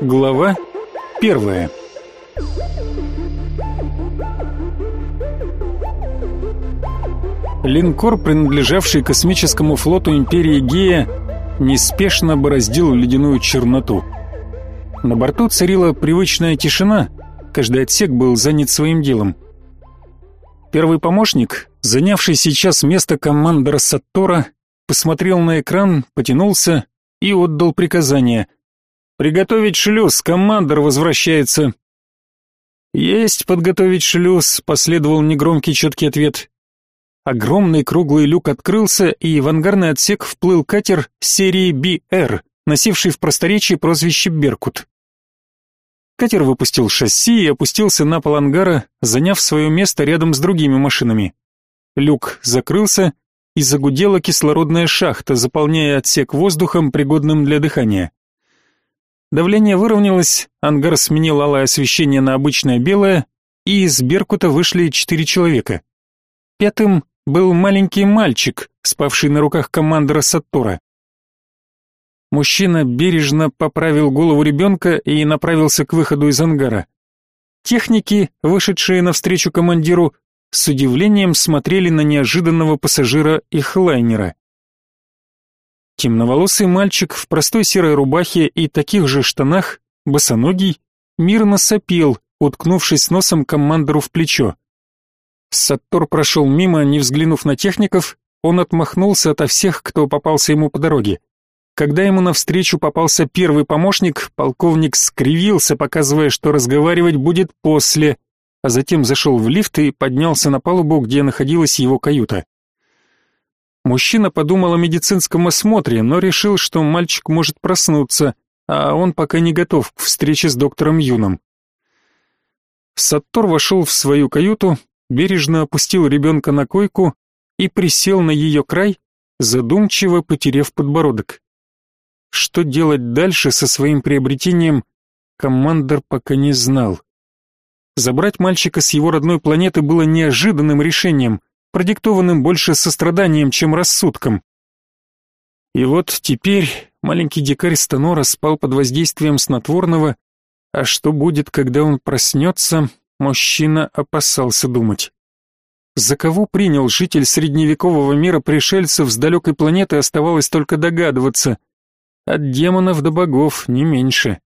Глава первая Линкор, принадлежавший космическому флоту Империи Гея, неспешно бороздил ледяную черноту. На борту царила привычная тишина, каждый отсек был занят своим делом. Первый помощник, занявший сейчас место командора Саттора, посмотрел на экран, потянулся и отдал приказание. «Приготовить шлюз, командор возвращается». «Есть подготовить шлюз», — последовал негромкий четкий ответ. Огромный круглый люк открылся, и в ангарный отсек вплыл катер серии BR, носивший в просторечии прозвище «Беркут». Катер выпустил шасси и опустился на пол ангара, заняв свое место рядом с другими машинами. Люк закрылся, и загудела кислородная шахта, заполняя отсек воздухом, пригодным для дыхания. Давление выровнялось, ангар сменил алое освещение на обычное белое, и из Беркута вышли четыре человека. Пятым был маленький мальчик, спавший на руках командора Саттора. Мужчина бережно поправил голову ребенка и направился к выходу из ангара. Техники, вышедшие навстречу командиру, с удивлением смотрели на неожиданного пассажира их лайнера. Темноволосый мальчик в простой серой рубахе и таких же штанах, босоногий, мирно сопел, уткнувшись носом командору в плечо. Саттор прошел мимо, не взглянув на техников, он отмахнулся ото всех, кто попался ему по дороге. Когда ему навстречу попался первый помощник, полковник скривился, показывая, что разговаривать будет после, а затем зашел в лифт и поднялся на палубу, где находилась его каюта. Мужчина подумал о медицинском осмотре, но решил, что мальчик может проснуться, а он пока не готов к встрече с доктором Юном. Саттор вошел в свою каюту, бережно опустил ребенка на койку и присел на ее край, задумчиво потеряв подбородок. Что делать дальше со своим приобретением, командор пока не знал. Забрать мальчика с его родной планеты было неожиданным решением, продиктованным больше состраданием, чем рассудком. И вот теперь маленький дикарь Станора спал под воздействием снотворного, а что будет, когда он проснется, Мужчина опасался думать. За кого принял житель средневекового мира пришельцев с далекой планеты оставалось только догадываться. От демонов до богов не меньше.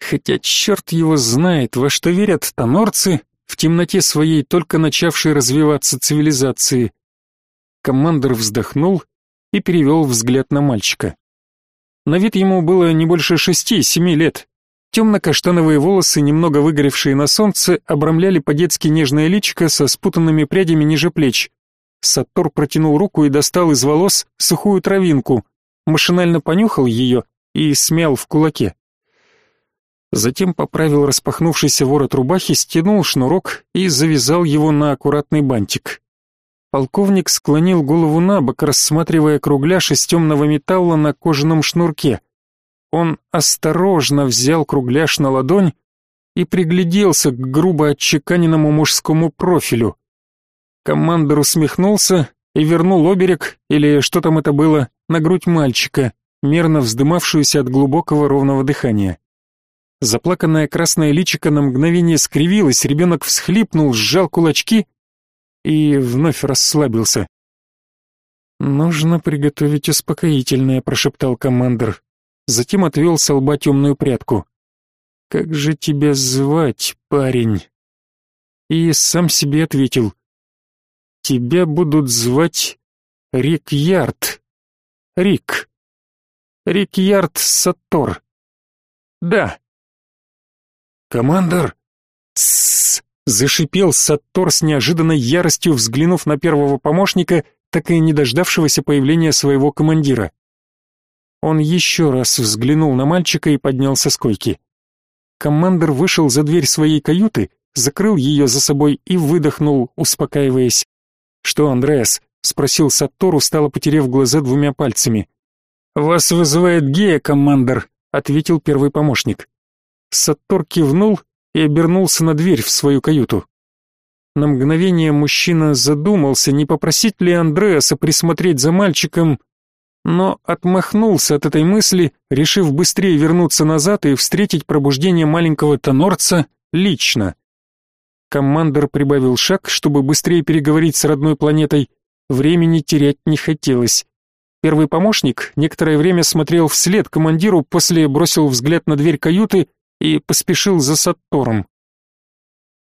Хотя черт его знает, во что верят тонорцы в темноте своей только начавшей развиваться цивилизации. Командор вздохнул и перевел взгляд на мальчика. На вид ему было не больше шести-семи лет. Темно-каштановые волосы, немного выгоревшие на солнце, обрамляли по-детски нежное личико со спутанными прядями ниже плеч. Саттор протянул руку и достал из волос сухую травинку, машинально понюхал ее и смял в кулаке. Затем поправил распахнувшийся ворот рубахи, стянул шнурок и завязал его на аккуратный бантик. Полковник склонил голову на бок, рассматривая кругляш из темного металла на кожаном шнурке. Он осторожно взял кругляш на ладонь и пригляделся к грубо отчеканенному мужскому профилю. Командор усмехнулся и вернул оберег, или что там это было, на грудь мальчика, мерно вздымавшуюся от глубокого ровного дыхания. Заплаканное красное личико на мгновение скривилось, ребенок всхлипнул, сжал кулачки и вновь расслабился. «Нужно приготовить успокоительное», — прошептал командир затем отвел с лба темную прядку. «Как же тебя звать, парень?» И сам себе ответил. «Тебя будут звать Рик Ярд. Рик. Рик Ярд Сатор. Да». «Командор!» «Тссс!» — зашипел Саттор с неожиданной яростью, взглянув на первого помощника, так и не дождавшегося появления своего командира. Он еще раз взглянул на мальчика и поднялся с койки. Командор вышел за дверь своей каюты, закрыл ее за собой и выдохнул, успокаиваясь. «Что, Андреас?» — спросил Саттор, устало потеряв глаза двумя пальцами. «Вас вызывает Гея, командор», — ответил первый помощник. Саттор кивнул и обернулся на дверь в свою каюту. На мгновение мужчина задумался, не попросить ли Андреаса присмотреть за мальчиком, но отмахнулся от этой мысли, решив быстрее вернуться назад и встретить пробуждение маленького тонорца лично. Командор прибавил шаг, чтобы быстрее переговорить с родной планетой. Времени терять не хотелось. Первый помощник некоторое время смотрел вслед командиру, после бросил взгляд на дверь каюты и поспешил за Саттором.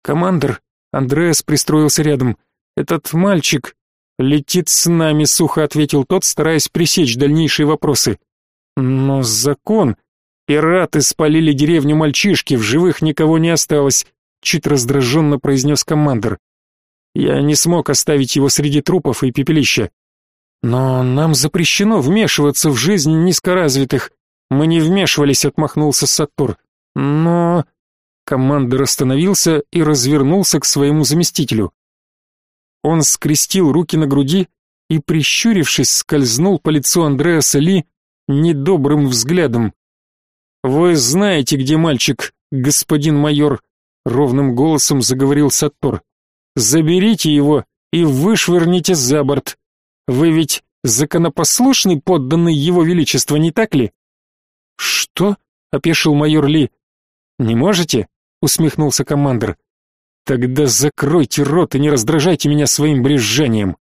«Командор», — Андреас пристроился рядом, — «этот мальчик летит с нами», — сухо ответил тот, стараясь пресечь дальнейшие вопросы. «Но закон...» Пираты спалили деревню мальчишки, в живых никого не осталось чуть раздраженно произнес командир. Я не смог оставить его среди трупов и пепелища. Но нам запрещено вмешиваться в жизнь низкоразвитых. Мы не вмешивались, отмахнулся Саттур. Но командир остановился и развернулся к своему заместителю. Он скрестил руки на груди и, прищурившись, скользнул по лицу Андреаса Ли недобрым взглядом. «Вы знаете, где мальчик, господин майор», ровным голосом заговорил Саттор. Заберите его и вышвырните за борт. Вы ведь законопослушный подданный его величества, не так ли? Что? опешил майор Ли. Не можете? усмехнулся командир. Тогда закройте рот и не раздражайте меня своим брюзжанием.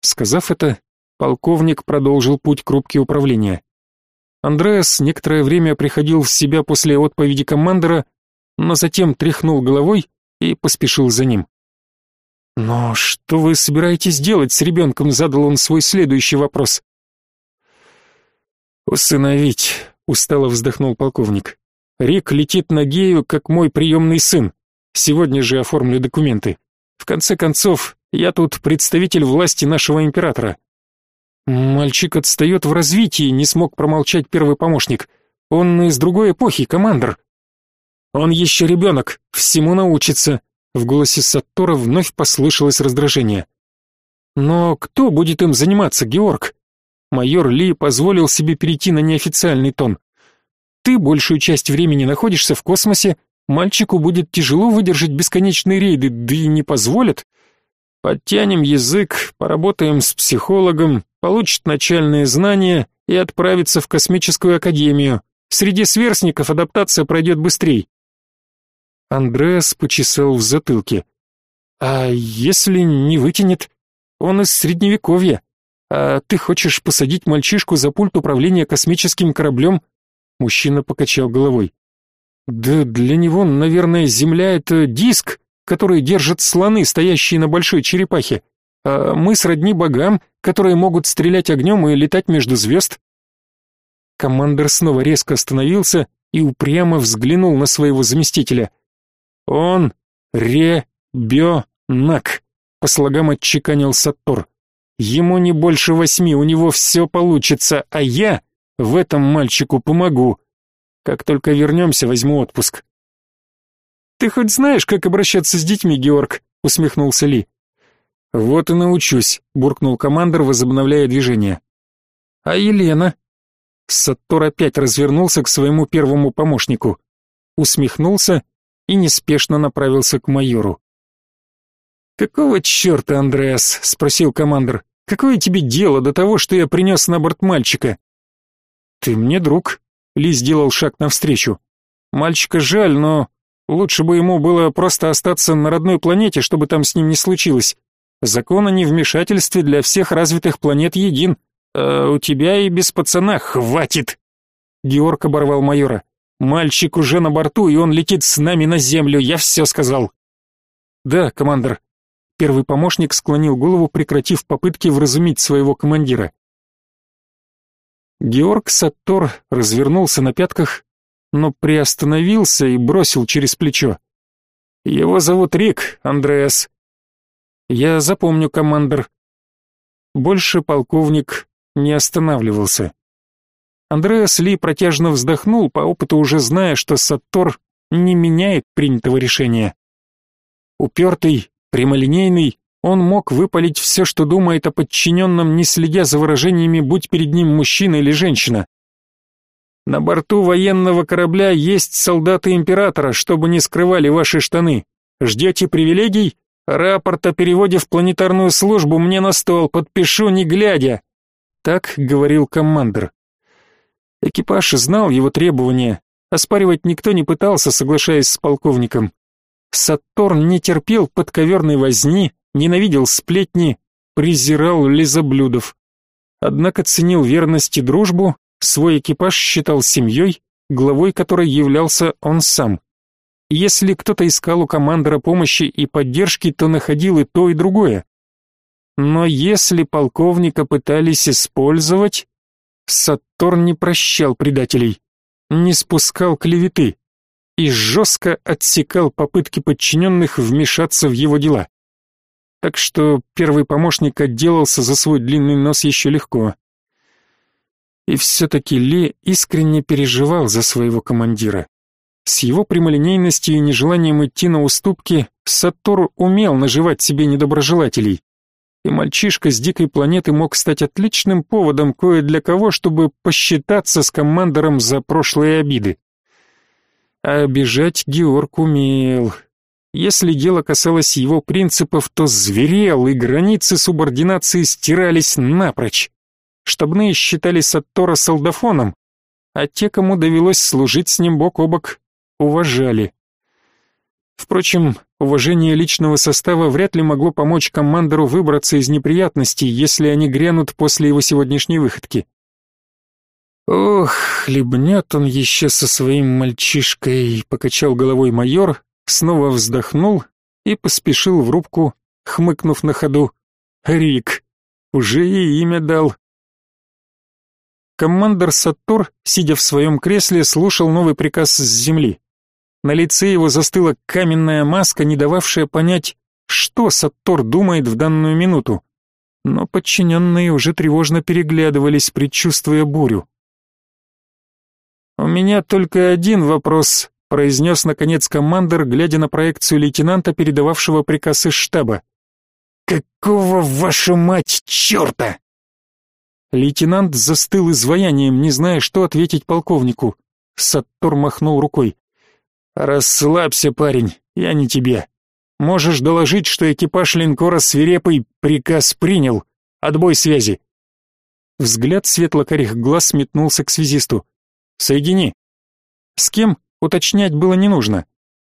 Сказав это, полковник продолжил путь к рубке управления. Андреас некоторое время приходил в себя после отповеди командира, но затем тряхнул головой и поспешил за ним. «Но что вы собираетесь делать с ребенком?» — задал он свой следующий вопрос. «Усыновить», — устало вздохнул полковник. «Рик летит на Гею, как мой приемный сын. Сегодня же оформлю документы. В конце концов, я тут представитель власти нашего императора». «Мальчик отстает в развитии», — не смог промолчать первый помощник. «Он из другой эпохи, командир». Он еще ребенок, всему научится. В голосе Саттора вновь послышалось раздражение. Но кто будет им заниматься, Георг? Майор Ли позволил себе перейти на неофициальный тон. Ты большую часть времени находишься в космосе, мальчику будет тяжело выдержать бесконечные рейды, да и не позволят. Подтянем язык, поработаем с психологом, получит начальные знания и отправится в космическую академию. Среди сверстников адаптация пройдет быстрее. Андреас почесал в затылке. А если не вытянет? Он из средневековья. А ты хочешь посадить мальчишку за пульт управления космическим кораблем? Мужчина покачал головой. Да для него, наверное, Земля это диск, который держат слоны, стоящие на большой черепахе. А мы сродни богам, которые могут стрелять огнем и летать между звезд. Командор снова резко остановился и упрямо взглянул на своего заместителя. Он ребенок, по слогам отчеканил Саттор. Ему не больше восьми, у него все получится, а я в этом мальчику помогу. Как только вернемся, возьму отпуск. Ты хоть знаешь, как обращаться с детьми, Георг? усмехнулся Ли. Вот и научусь, буркнул командир, возобновляя движение. А Елена? Саттор опять развернулся к своему первому помощнику, усмехнулся и неспешно направился к майору. «Какого черта, Андреас?» — спросил командир. «Какое тебе дело до того, что я принес на борт мальчика?» «Ты мне друг», — Ли сделал шаг навстречу. «Мальчика жаль, но лучше бы ему было просто остаться на родной планете, чтобы там с ним не случилось. Закон о невмешательстве для всех развитых планет един, а у тебя и без пацана хватит!» Георг оборвал майора. Мальчик уже на борту, и он летит с нами на землю, я все сказал. Да, командир. Первый помощник склонил голову, прекратив попытки вразумить своего командира. Георг Саттор развернулся на пятках, но приостановился и бросил через плечо. Его зовут Рик, Андреас. Я запомню, командир. Больше полковник не останавливался. Андреас Ли протяжно вздохнул, по опыту уже зная, что Саттор не меняет принятого решения. Упертый, прямолинейный, он мог выпалить все, что думает о подчиненном, не следя за выражениями, будь перед ним мужчина или женщина. На борту военного корабля есть солдаты императора, чтобы не скрывали ваши штаны. Ждете привилегий? Рапорт о переводе в планетарную службу мне на стол, подпишу не глядя. Так говорил командир. Экипаж знал его требования, оспаривать никто не пытался, соглашаясь с полковником. Сатурн не терпел подковерной возни, ненавидел сплетни, презирал лизоблюдов. Однако ценил верность и дружбу, свой экипаж считал семьей, главой которой являлся он сам. Если кто-то искал у командора помощи и поддержки, то находил и то, и другое. Но если полковника пытались использовать, Сатурн не прощал предателей, не спускал клеветы и жестко отсекал попытки подчиненных вмешаться в его дела. Так что первый помощник отделался за свой длинный нос еще легко. И все-таки Ли искренне переживал за своего командира. С его прямолинейностью и нежеланием идти на уступки Сатор умел наживать себе недоброжелателей. И мальчишка с дикой планеты мог стать отличным поводом кое для кого, чтобы посчитаться с командором за прошлые обиды. А обижать Георг умел. Если дело касалось его принципов, то зверел, и границы субординации стирались напрочь. Штабные считали Саттора солдафоном, а те, кому довелось служить с ним бок о бок, уважали. Впрочем, уважение личного состава вряд ли могло помочь командору выбраться из неприятностей, если они грянут после его сегодняшней выходки. «Ох, хлебнет он еще со своим мальчишкой», — покачал головой майор, снова вздохнул и поспешил в рубку, хмыкнув на ходу. «Рик, уже и имя дал». Командор Саттор, сидя в своем кресле, слушал новый приказ с земли. На лице его застыла каменная маска, не дававшая понять, что Саттор думает в данную минуту. Но подчиненные уже тревожно переглядывались, предчувствуя бурю. «У меня только один вопрос», — произнес наконец командир, глядя на проекцию лейтенанта, передававшего приказ из штаба. «Какого, вашу мать, черта?» Лейтенант застыл изваянием, не зная, что ответить полковнику. Саттор махнул рукой. «Расслабься, парень, я не тебе. Можешь доложить, что экипаж линкора свирепый приказ принял. Отбой связи». Взгляд светло-карих глаз метнулся к связисту. «Соедини». С кем, уточнять было не нужно.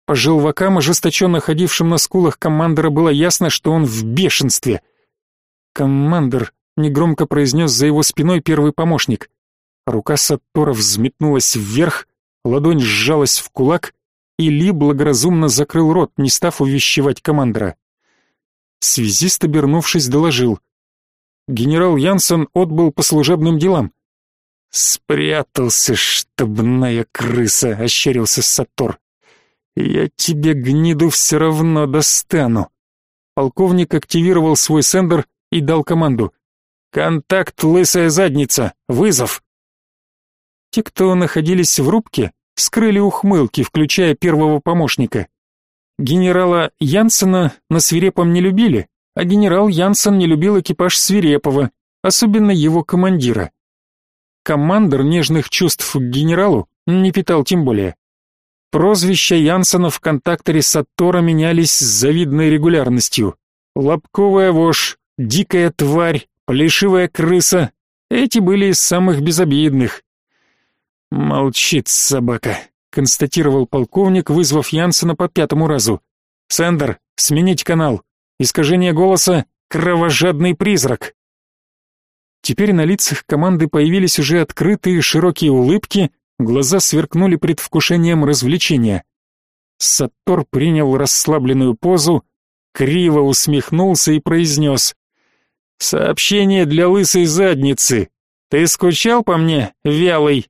По желвакам, ожесточенно ходившим на скулах командора, было ясно, что он в бешенстве. «Командор», — негромко произнес за его спиной первый помощник. Рука Саттора взметнулась вверх, ладонь сжалась в кулак, и Ли благоразумно закрыл рот, не став увещевать командора. Связист, обернувшись, доложил. Генерал Янсен отбыл по служебным делам. «Спрятался, штабная крыса!» — ощерился Сатор. «Я тебе, гниду, все равно достану!» Полковник активировал свой сендер и дал команду. «Контакт, лысая задница! Вызов!» Те, кто находились в рубке, скрыли ухмылки, включая первого помощника. Генерала Янсена на свирепом не любили, а генерал Янсен не любил экипаж свирепого, особенно его командира. Командор нежных чувств к генералу не питал тем более. Прозвища Янсена в контакторе Саттора менялись с завидной регулярностью. Лобковая вошь, дикая тварь, плешивая крыса — эти были из самых безобидных. «Молчит собака», — констатировал полковник, вызвав Янсена по пятому разу. «Сендер, сменить канал. Искажение голоса — кровожадный призрак». Теперь на лицах команды появились уже открытые широкие улыбки, глаза сверкнули предвкушением развлечения. Саттор принял расслабленную позу, криво усмехнулся и произнес. «Сообщение для лысой задницы. Ты скучал по мне, вялый?»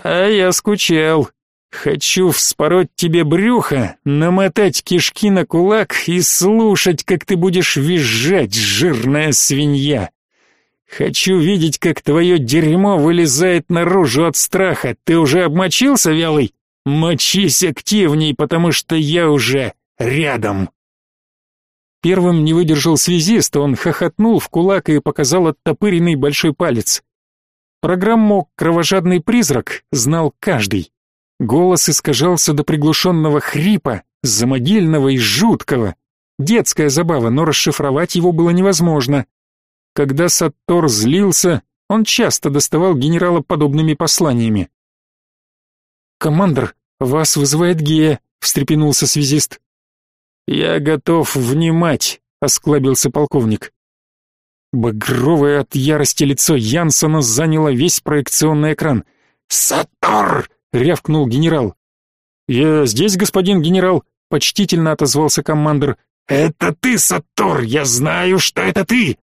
А я скучал. Хочу вспороть тебе брюхо, намотать кишки на кулак и слушать, как ты будешь визжать, жирная свинья. Хочу видеть, как твое дерьмо вылезает наружу от страха. Ты уже обмочился, вялый? Мочись активней, потому что я уже рядом. Первым не выдержал связист, он хохотнул в кулак и показал оттопыренный большой палец. Программу «Кровожадный призрак» знал каждый. Голос искажался до приглушенного хрипа, замогильного и жуткого. Детская забава, но расшифровать его было невозможно. Когда Саттор злился, он часто доставал генерала подобными посланиями. «Командор, вас вызывает Гея», — встрепенулся связист. «Я готов внимать», — осклабился полковник. Багровое от ярости лицо Янсона заняло весь проекционный экран. «Саттор!» — рявкнул генерал. «Я здесь, господин генерал», — почтительно отозвался командир. «Это ты, Саттор! Я знаю, что это ты!»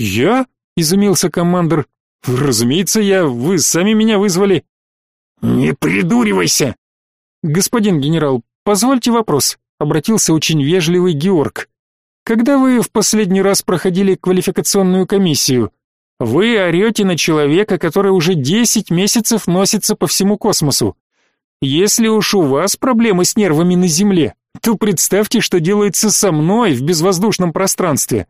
«Я?» — изумился командир. «Разумеется, я. Вы сами меня вызвали». «Не придуривайся!» «Господин генерал, позвольте вопрос», — обратился очень вежливый Георг. «Когда вы в последний раз проходили квалификационную комиссию? Вы орете на человека, который уже десять месяцев носится по всему космосу. Если уж у вас проблемы с нервами на Земле, то представьте, что делается со мной в безвоздушном пространстве.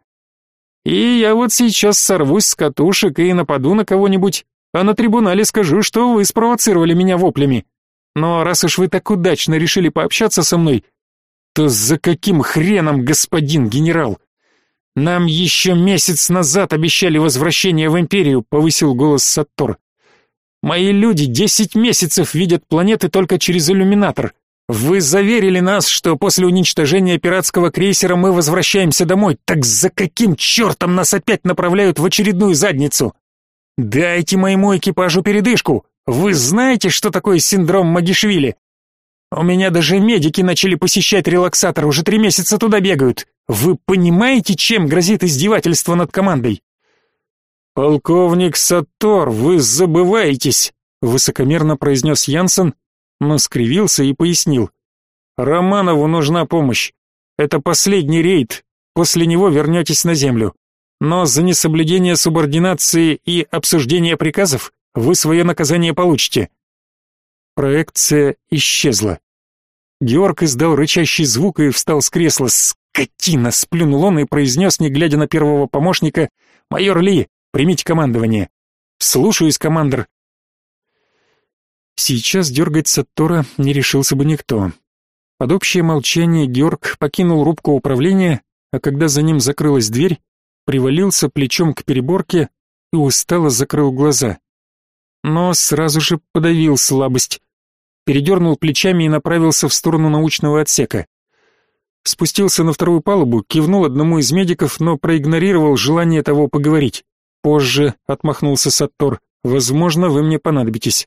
И я вот сейчас сорвусь с катушек и нападу на кого-нибудь, а на трибунале скажу, что вы спровоцировали меня воплями. Но раз уж вы так удачно решили пообщаться со мной, то за каким хреном, господин генерал? Нам еще месяц назад обещали возвращение в империю, повысил голос Саттор. Мои люди десять месяцев видят планеты только через иллюминатор. Вы заверили нас, что после уничтожения пиратского крейсера мы возвращаемся домой. Так за каким чертом нас опять направляют в очередную задницу? Дайте моему экипажу передышку. Вы знаете, что такое синдром Магишвили? У меня даже медики начали посещать релаксатор, уже три месяца туда бегают. Вы понимаете, чем грозит издевательство над командой? Полковник Сатор, вы забываетесь, высокомерно произнес Янсен, но скривился и пояснил. Романову нужна помощь. Это последний рейд. После него вернетесь на землю. Но за несоблюдение субординации и обсуждение приказов вы свое наказание получите. Проекция исчезла. Георг издал рычащий звук и встал с кресла. «Скотина!» — сплюнул он и произнес, не глядя на первого помощника. «Майор Ли, примите командование». «Слушаюсь, командир», Сейчас дергать Саттора не решился бы никто. Под общее молчание Георг покинул рубку управления, а когда за ним закрылась дверь, привалился плечом к переборке и устало закрыл глаза. Но сразу же подавил слабость, передернул плечами и направился в сторону научного отсека. Спустился на вторую палубу, кивнул одному из медиков, но проигнорировал желание того поговорить. Позже отмахнулся Саттор. Возможно, вы мне понадобитесь.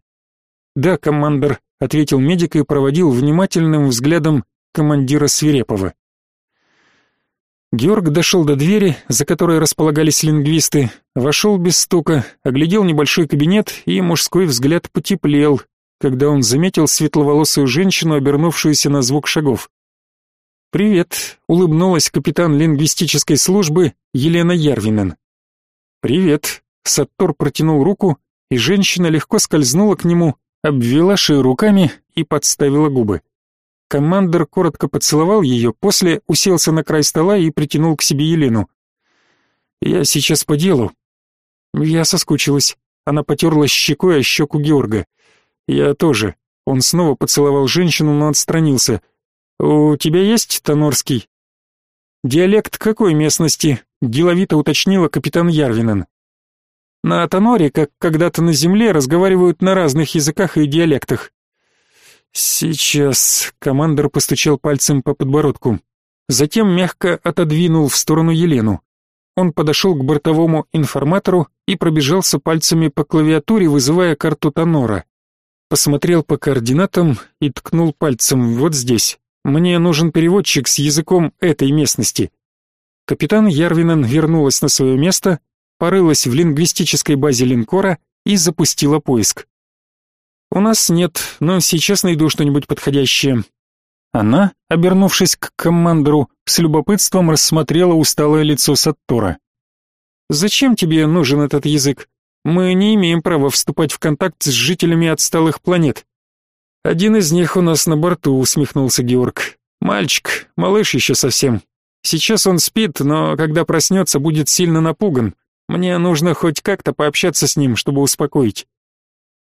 «Да, командор», — ответил медик и проводил внимательным взглядом командира Свирепова. Георг дошел до двери, за которой располагались лингвисты, вошел без стука, оглядел небольшой кабинет, и мужской взгляд потеплел, когда он заметил светловолосую женщину, обернувшуюся на звук шагов. «Привет», — улыбнулась капитан лингвистической службы Елена Ярвинен. «Привет», — Саттор протянул руку, и женщина легко скользнула к нему, обвела шею руками и подставила губы. Командор коротко поцеловал ее, после уселся на край стола и притянул к себе Елену. «Я сейчас по делу». Я соскучилась. Она потерла щекой о щеку Георга. «Я тоже». Он снова поцеловал женщину, но отстранился. «У тебя есть Тонорский?» «Диалект какой местности?» — деловито уточнила капитан Ярвинен. На Атоноре, как когда-то на Земле, разговаривают на разных языках и диалектах. Сейчас командор постучал пальцем по подбородку. Затем мягко отодвинул в сторону Елену. Он подошел к бортовому информатору и пробежался пальцами по клавиатуре, вызывая карту Тонора. Посмотрел по координатам и ткнул пальцем вот здесь. Мне нужен переводчик с языком этой местности. Капитан Ярвинен вернулась на свое место, порылась в лингвистической базе линкора и запустила поиск. «У нас нет, но сейчас найду что-нибудь подходящее». Она, обернувшись к командору, с любопытством рассмотрела усталое лицо Саттора. «Зачем тебе нужен этот язык? Мы не имеем права вступать в контакт с жителями отсталых планет». «Один из них у нас на борту», — усмехнулся Георг. «Мальчик, малыш еще совсем. Сейчас он спит, но когда проснется, будет сильно напуган. Мне нужно хоть как-то пообщаться с ним, чтобы успокоить.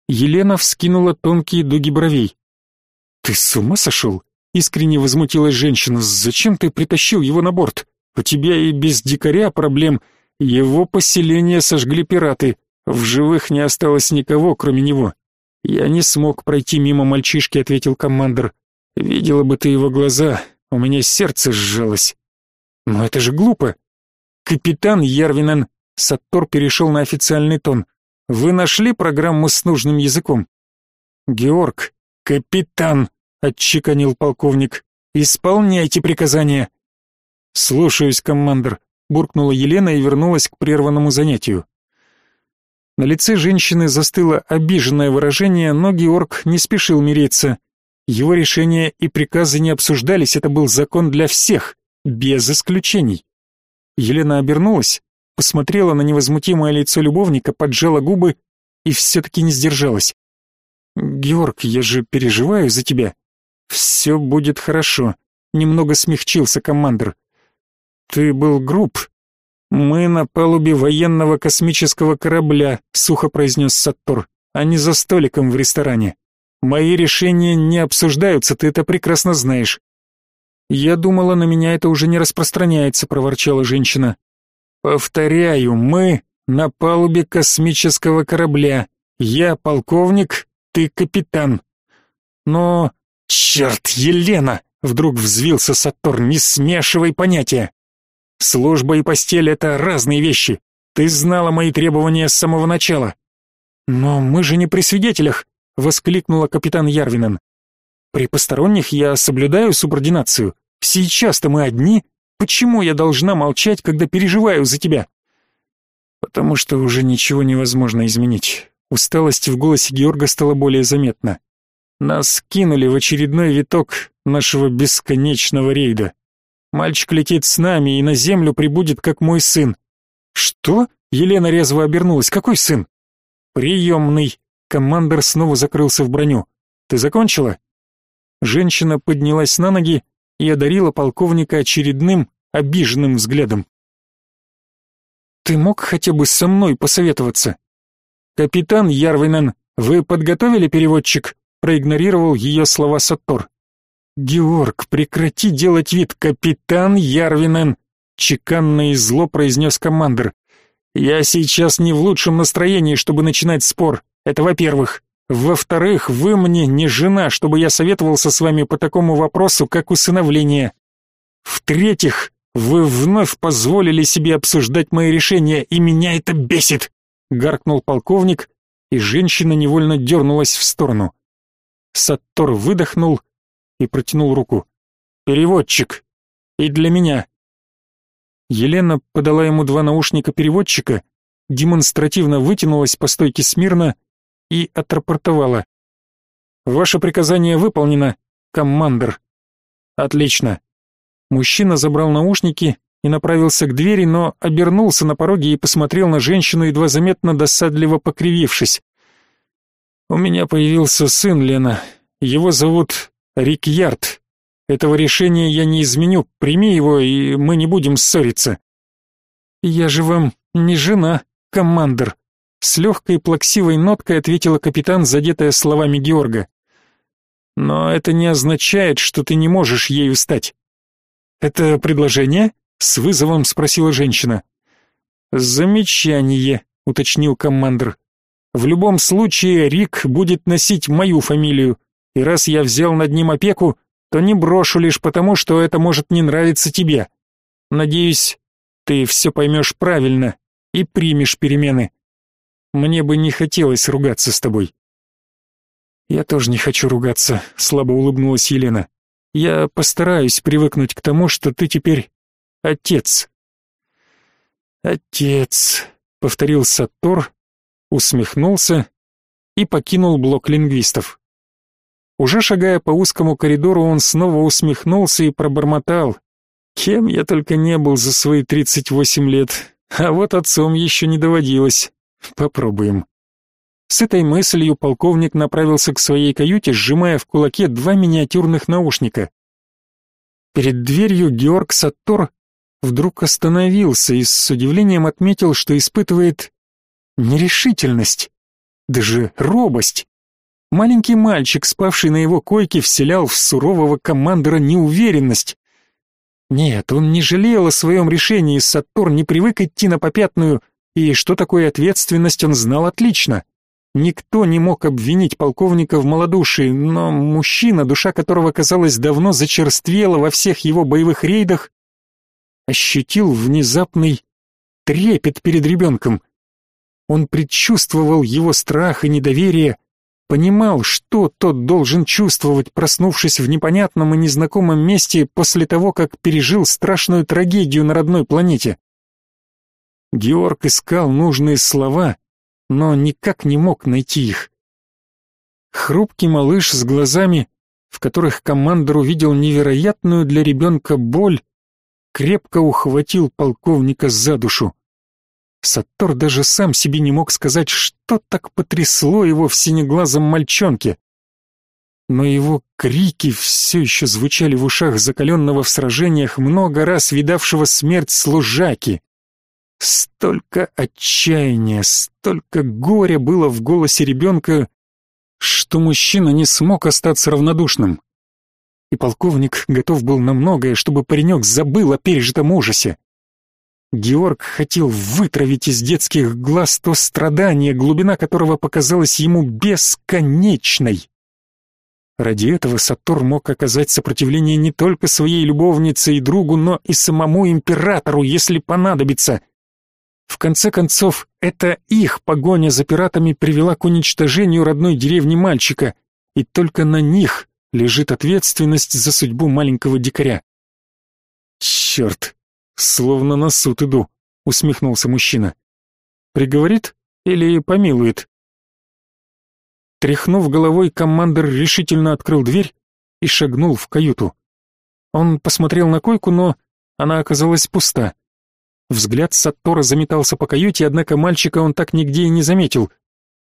Елена вскинула тонкие дуги бровей. Ты с ума сошел? Искренне возмутилась женщина. «Зачем ты притащил его на борт? У тебя и без дикаря проблем. Его поселение сожгли пираты. В живых не осталось никого, кроме него. Я не смог пройти мимо мальчишки, ответил командир. Видела бы ты его глаза, у меня сердце сжалось. Но это же глупо. Капитан Ярвинен, Саттор перешел на официальный тон. Вы нашли программу с нужным языком? Георг, капитан, отчеканил полковник. Исполняйте приказания. Слушаюсь, командир, буркнула Елена и вернулась к прерванному занятию. На лице женщины застыло обиженное выражение, но Георг не спешил мириться. Его решения и приказы не обсуждались, это был закон для всех, без исключений. Елена обернулась, посмотрела на невозмутимое лицо любовника, поджала губы и все-таки не сдержалась. «Георг, я же переживаю за тебя. Все будет хорошо», — немного смягчился командир. «Ты был груб, «Мы на палубе военного космического корабля», — сухо произнес Саттор, «а не за столиком в ресторане. Мои решения не обсуждаются, ты это прекрасно знаешь». «Я думала, на меня это уже не распространяется», — проворчала женщина. «Повторяю, мы на палубе космического корабля. Я полковник, ты капитан». «Но...» «Черт, Елена!» — вдруг взвился Саттор, «не смешивай понятия. Служба и постель — это разные вещи. Ты знала мои требования с самого начала. Но мы же не при свидетелях, воскликнула капитан Ярвинен. При посторонних я соблюдаю субординацию. Сейчас-то мы одни. Почему я должна молчать, когда переживаю за тебя? Потому что уже ничего невозможно изменить. Усталость в голосе Георга стала более заметна. Нас кинули в очередной виток нашего бесконечного рейда. Мальчик летит с нами и на землю прибудет, как мой сын. Что? Елена резво обернулась. Какой сын? Приемный. Командор снова закрылся в броню. Ты закончила? Женщина поднялась на ноги и одарила полковника очередным обиженным взглядом. Ты мог хотя бы со мной посоветоваться? Капитан Ярвинен, вы подготовили переводчик? Проигнорировал ее слова Саттор. «Георг, прекрати делать вид, капитан Ярвинен!» Чеканно и зло произнес командир. «Я сейчас не в лучшем настроении, чтобы начинать спор. Это во-первых. Во-вторых, вы мне не жена, чтобы я советовался с вами по такому вопросу, как усыновление. В-третьих, вы вновь позволили себе обсуждать мои решения, и меня это бесит!» Гаркнул полковник, и женщина невольно дернулась в сторону. Саттор выдохнул и протянул руку. «Переводчик! И для меня!» Елена подала ему два наушника переводчика, демонстративно вытянулась по стойке смирно и отрапортовала. «Ваше приказание выполнено, командир». «Отлично». Мужчина забрал наушники и направился к двери, но обернулся на пороге и посмотрел на женщину, едва заметно досадливо покривившись. «У меня появился сын, Лена. Его зовут Рик Ярд. Этого решения я не изменю. Прими его, и мы не будем ссориться. Я же вам не жена, командир. С легкой плаксивой ноткой ответила капитан, задетая словами Георга. Но это не означает, что ты не можешь ею стать. Это предложение? С вызовом спросила женщина. Замечание, уточнил командир. В любом случае Рик будет носить мою фамилию и раз я взял над ним опеку, то не брошу лишь потому, что это может не нравиться тебе. Надеюсь, ты все поймешь правильно и примешь перемены. Мне бы не хотелось ругаться с тобой. Я тоже не хочу ругаться, слабо улыбнулась Елена. Я постараюсь привыкнуть к тому, что ты теперь отец. Отец, повторил Саттор, усмехнулся и покинул блок лингвистов. Уже шагая по узкому коридору, он снова усмехнулся и пробормотал. «Кем я только не был за свои тридцать восемь лет, а вот отцом еще не доводилось. Попробуем». С этой мыслью полковник направился к своей каюте, сжимая в кулаке два миниатюрных наушника. Перед дверью Георг Саттор вдруг остановился и с удивлением отметил, что испытывает нерешительность, даже робость. Маленький мальчик, спавший на его койке, вселял в сурового командора неуверенность. Нет, он не жалел о своем решении, Саттор не привык идти на попятную, и что такое ответственность он знал отлично. Никто не мог обвинить полковника в малодушии, но мужчина, душа которого, казалось, давно зачерствела во всех его боевых рейдах, ощутил внезапный трепет перед ребенком. Он предчувствовал его страх и недоверие, понимал, что тот должен чувствовать, проснувшись в непонятном и незнакомом месте после того, как пережил страшную трагедию на родной планете. Георг искал нужные слова, но никак не мог найти их. Хрупкий малыш с глазами, в которых командор увидел невероятную для ребенка боль, крепко ухватил полковника за душу. Саттор даже сам себе не мог сказать, что так потрясло его в синеглазом мальчонке. Но его крики все еще звучали в ушах закаленного в сражениях много раз видавшего смерть служаки. Столько отчаяния, столько горя было в голосе ребенка, что мужчина не смог остаться равнодушным. И полковник готов был на многое, чтобы паренек забыл о пережитом ужасе. Георг хотел вытравить из детских глаз то страдание, глубина которого показалась ему бесконечной. Ради этого Сатур мог оказать сопротивление не только своей любовнице и другу, но и самому императору, если понадобится. В конце концов, это их погоня за пиратами привела к уничтожению родной деревни мальчика, и только на них лежит ответственность за судьбу маленького дикаря. Черт, Словно на суд иду, усмехнулся мужчина. Приговорит или помилует? Тряхнув головой, командир решительно открыл дверь и шагнул в каюту. Он посмотрел на койку, но она оказалась пуста. Взгляд Саттора заметался по каюте, однако мальчика он так нигде и не заметил.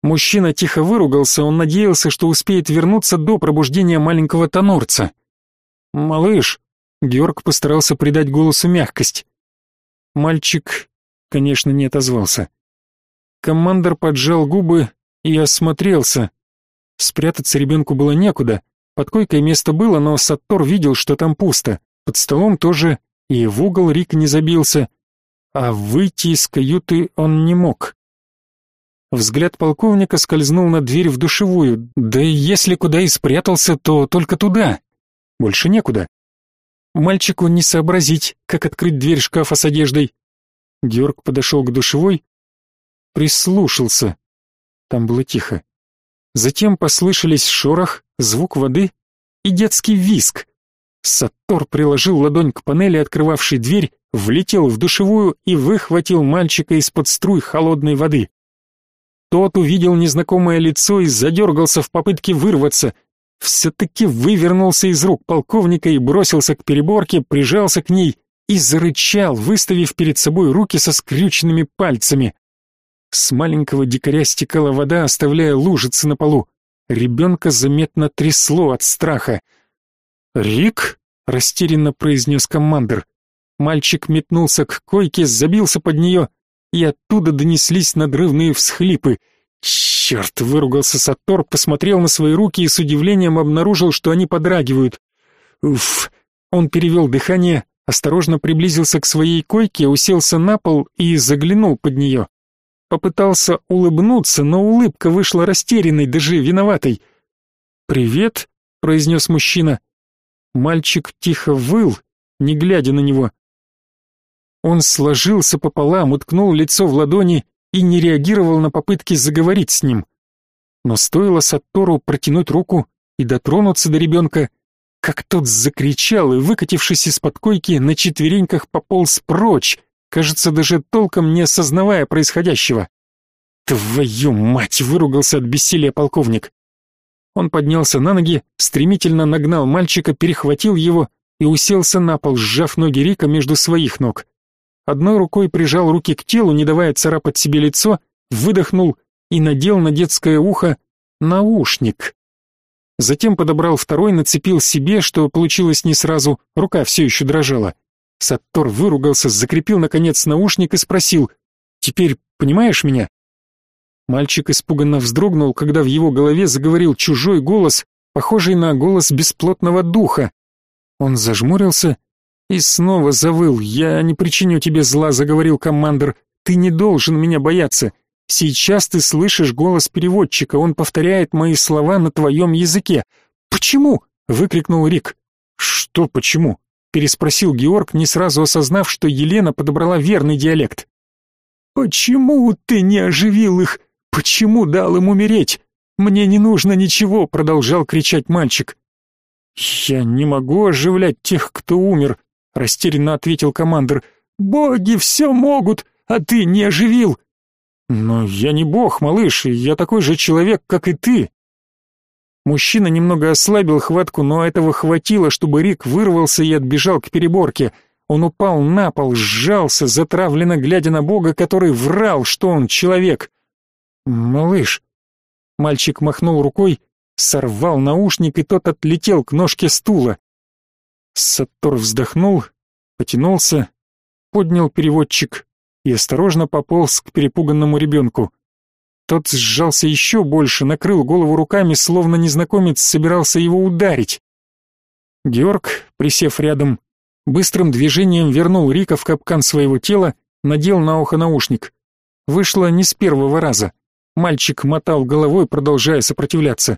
Мужчина тихо выругался, он надеялся, что успеет вернуться до пробуждения маленького тонорца. «Малыш», Георг постарался придать голосу мягкость. Мальчик, конечно, не отозвался. Командор поджал губы и осмотрелся. Спрятаться ребенку было некуда. Под койкой место было, но Саттор видел, что там пусто. Под столом тоже, и в угол Рик не забился. А выйти из каюты он не мог. Взгляд полковника скользнул на дверь в душевую. Да и если куда и спрятался, то только туда. Больше некуда. Мальчику не сообразить, как открыть дверь шкафа с одеждой. Георг подошел к душевой, прислушался. Там было тихо. Затем послышались шорох, звук воды и детский виск. Саттор приложил ладонь к панели, открывавшей дверь, влетел в душевую и выхватил мальчика из-под струй холодной воды. Тот увидел незнакомое лицо и задергался в попытке вырваться — все-таки вывернулся из рук полковника и бросился к переборке, прижался к ней и зарычал, выставив перед собой руки со скрюченными пальцами. С маленького дикаря стекала вода, оставляя лужицы на полу. Ребенка заметно трясло от страха. «Рик?» — растерянно произнес командир. Мальчик метнулся к койке, забился под нее, и оттуда донеслись надрывные всхлипы — Черт, выругался Саттор, посмотрел на свои руки и с удивлением обнаружил, что они подрагивают. Уф. Он перевел дыхание, осторожно приблизился к своей койке, уселся на пол и заглянул под нее. Попытался улыбнуться, но улыбка вышла растерянной, даже виноватой. «Привет», — произнес мужчина. Мальчик тихо выл, не глядя на него. Он сложился пополам, уткнул лицо в ладони и не реагировал на попытки заговорить с ним. Но стоило Саттору протянуть руку и дотронуться до ребенка, как тот закричал и, выкатившись из-под койки, на четвереньках пополз прочь, кажется, даже толком не осознавая происходящего. «Твою мать!» — выругался от бессилия полковник. Он поднялся на ноги, стремительно нагнал мальчика, перехватил его и уселся на пол, сжав ноги Рика между своих ног одной рукой прижал руки к телу, не давая царапать себе лицо, выдохнул и надел на детское ухо наушник. Затем подобрал второй, нацепил себе, что получилось не сразу, рука все еще дрожала. Саттор выругался, закрепил наконец наушник и спросил: "Теперь понимаешь меня?" Мальчик испуганно вздрогнул, когда в его голове заговорил чужой голос, похожий на голос бесплотного духа. Он зажмурился и снова завыл. «Я не причиню тебе зла», — заговорил командир. «Ты не должен меня бояться. Сейчас ты слышишь голос переводчика, он повторяет мои слова на твоем языке. Почему?» — выкрикнул Рик. «Что почему?» — переспросил Георг, не сразу осознав, что Елена подобрала верный диалект. «Почему ты не оживил их? Почему дал им умереть? Мне не нужно ничего», — продолжал кричать мальчик. «Я не могу оживлять тех, кто умер», — растерянно ответил командир. «Боги все могут, а ты не оживил». «Но я не бог, малыш, я такой же человек, как и ты». Мужчина немного ослабил хватку, но этого хватило, чтобы Рик вырвался и отбежал к переборке. Он упал на пол, сжался, затравленно глядя на Бога, который врал, что он человек. «Малыш!» Мальчик махнул рукой, сорвал наушник, и тот отлетел к ножке стула. Саттор вздохнул, потянулся, поднял переводчик и осторожно пополз к перепуганному ребенку. Тот сжался еще больше, накрыл голову руками, словно незнакомец собирался его ударить. Георг, присев рядом, быстрым движением вернул Рика в капкан своего тела, надел на ухо наушник. Вышло не с первого раза. Мальчик мотал головой, продолжая сопротивляться.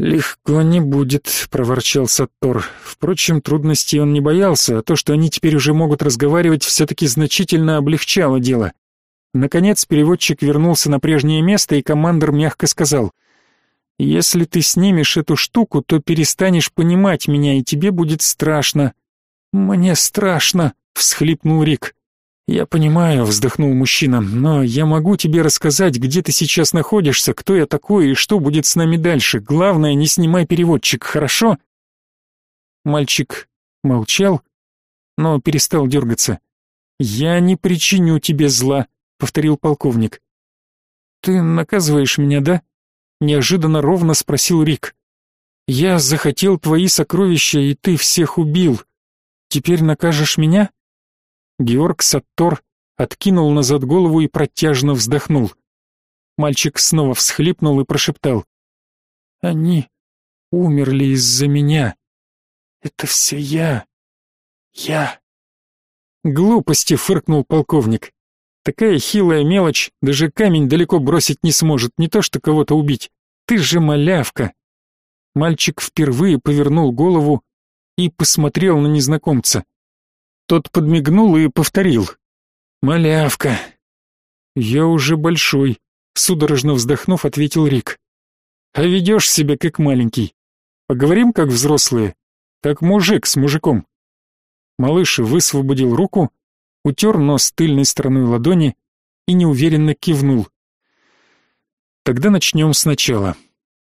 «Легко не будет», — проворчал Саттор. Впрочем, трудностей он не боялся, а то, что они теперь уже могут разговаривать, все-таки значительно облегчало дело. Наконец переводчик вернулся на прежнее место, и командир мягко сказал, «Если ты снимешь эту штуку, то перестанешь понимать меня, и тебе будет страшно». «Мне страшно», — всхлипнул Рик. «Я понимаю», — вздохнул мужчина, «но я могу тебе рассказать, где ты сейчас находишься, кто я такой и что будет с нами дальше. Главное, не снимай переводчик, хорошо?» Мальчик молчал, но перестал дергаться. «Я не причиню тебе зла», — повторил полковник. «Ты наказываешь меня, да?» — неожиданно ровно спросил Рик. «Я захотел твои сокровища, и ты всех убил. Теперь накажешь меня?» Георг Саттор откинул назад голову и протяжно вздохнул. Мальчик снова всхлипнул и прошептал. «Они умерли из-за меня. Это все я. Я». «Глупости», — фыркнул полковник. «Такая хилая мелочь, даже камень далеко бросить не сможет, не то что кого-то убить. Ты же малявка». Мальчик впервые повернул голову и посмотрел на незнакомца. Тот подмигнул и повторил. «Малявка». «Я уже большой», — судорожно вздохнув, ответил Рик. «А ведешь себя как маленький. Поговорим как взрослые, как мужик с мужиком». Малыш высвободил руку, утер нос тыльной стороной ладони и неуверенно кивнул. «Тогда начнем сначала.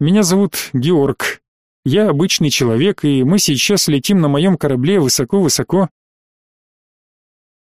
Меня зовут Георг. Я обычный человек, и мы сейчас летим на моем корабле высоко-высоко